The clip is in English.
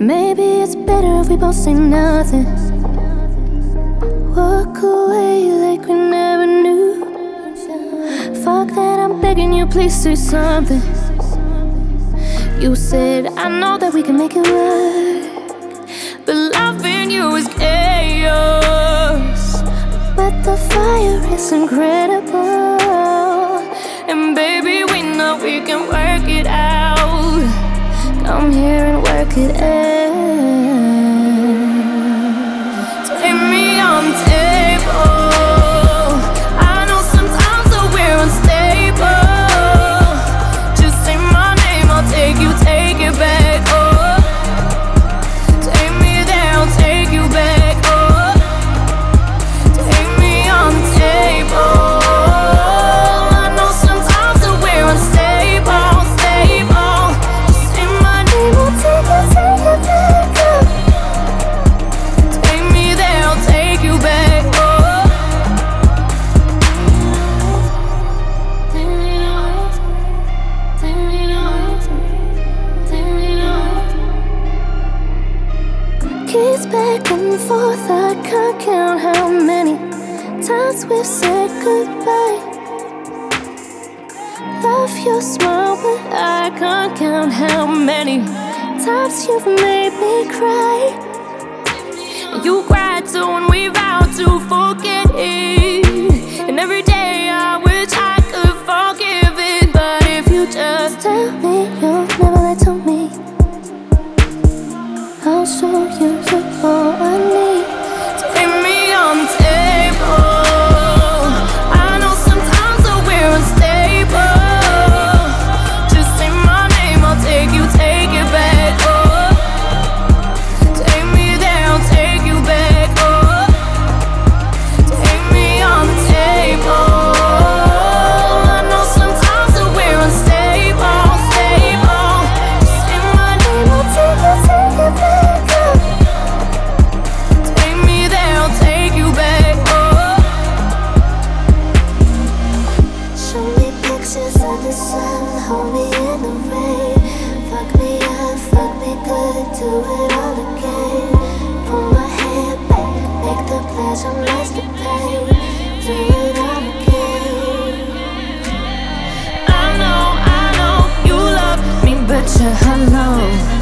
Maybe it's better if we both say nothing. Walk away like we never knew. Fuck that, I'm begging you, please say something. You said, I know that we can make it work. But loving you is chaos. But the fire is incredible. And baby, we know we can work it out. Come here and work it out. Times we've said goodbye. Love your smile, but I can't count how many times you've made me cry. You cried too when we vowed to forget it. And every day I wish I could forgive it. But if you just tell me pictures of the sun, hold me in the rain. Fuck me up, fuck me good, do it all again. Pull my hair back, make the pleasure match the pain. Do it all again. I know, I know you love me, but you're alone.